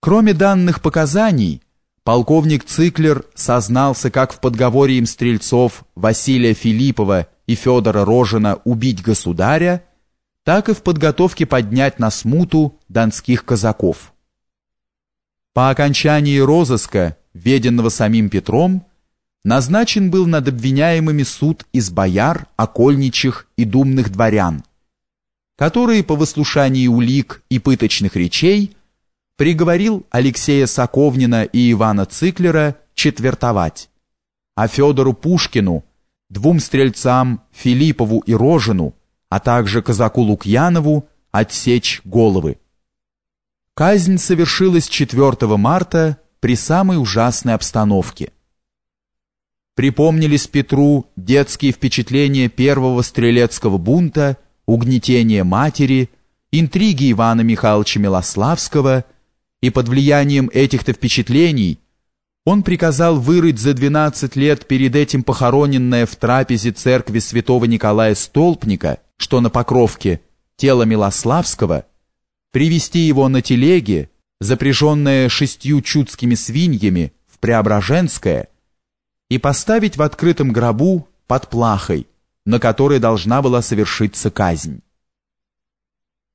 Кроме данных показаний, полковник Циклер сознался как в подговоре им стрельцов Василия Филиппова и Федора Рожина убить государя, так и в подготовке поднять на смуту донских казаков. По окончании розыска, веденного самим Петром, назначен был над обвиняемыми суд из бояр, окольничих и думных дворян, которые по выслушании улик и пыточных речей приговорил Алексея Соковнина и Ивана Циклера четвертовать, а Федору Пушкину, двум стрельцам Филиппову и Рожину, а также казаку Лукьянову отсечь головы. Казнь совершилась 4 марта при самой ужасной обстановке. Припомнились Петру детские впечатления первого стрелецкого бунта – угнетение матери, интриги Ивана Михайловича Милославского, и под влиянием этих-то впечатлений он приказал вырыть за 12 лет перед этим похороненное в трапезе церкви святого Николая Столпника, что на Покровке, тело Милославского, привести его на телеге, запряженное шестью чудскими свиньями, в Преображенское, и поставить в открытом гробу под плахой, на которой должна была совершиться казнь.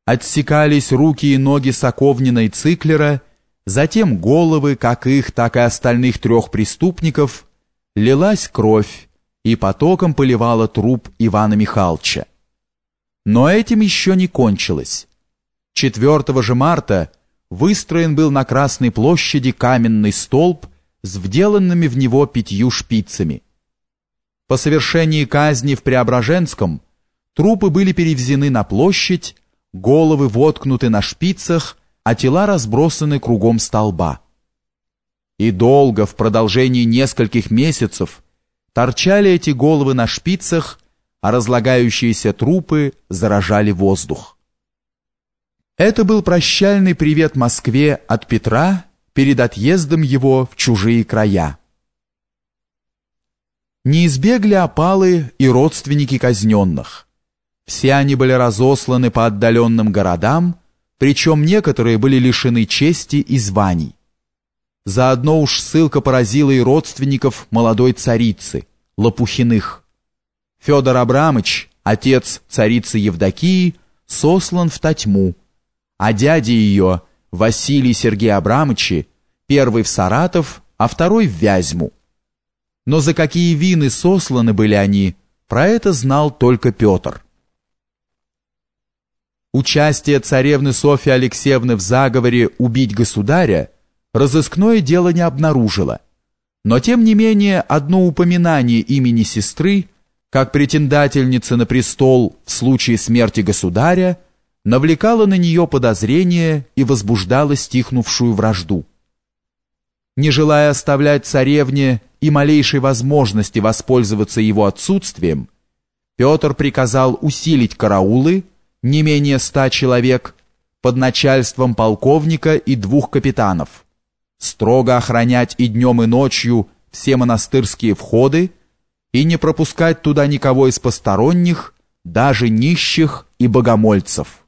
Отсекались руки и ноги Соковнина Циклера, затем головы, как их, так и остальных трех преступников, лилась кровь и потоком поливала труп Ивана Михайловича. Но этим еще не кончилось. 4 же марта выстроен был на Красной площади каменный столб с вделанными в него пятью шпицами. По совершении казни в Преображенском трупы были перевезены на площадь, головы воткнуты на шпицах, а тела разбросаны кругом столба. И долго, в продолжении нескольких месяцев, торчали эти головы на шпицах, а разлагающиеся трупы заражали воздух. Это был прощальный привет Москве от Петра перед отъездом его в чужие края не избегли опалы и родственники казненных. Все они были разосланы по отдаленным городам, причем некоторые были лишены чести и званий. Заодно уж ссылка поразила и родственников молодой царицы, Лопухиных. Федор Абрамыч, отец царицы Евдокии, сослан в Татьму, а дядя ее, Василий Сергей Абрамычи, первый в Саратов, а второй в Вязьму. Но за какие вины сосланы были они, про это знал только Петр. Участие царевны Софьи Алексеевны в заговоре убить государя разыскное дело не обнаружило. Но тем не менее одно упоминание имени сестры, как претендательницы на престол в случае смерти государя, навлекало на нее подозрение и возбуждало стихнувшую вражду. Не желая оставлять царевне и малейшей возможности воспользоваться его отсутствием, Петр приказал усилить караулы, не менее ста человек, под начальством полковника и двух капитанов, строго охранять и днем, и ночью все монастырские входы и не пропускать туда никого из посторонних, даже нищих и богомольцев.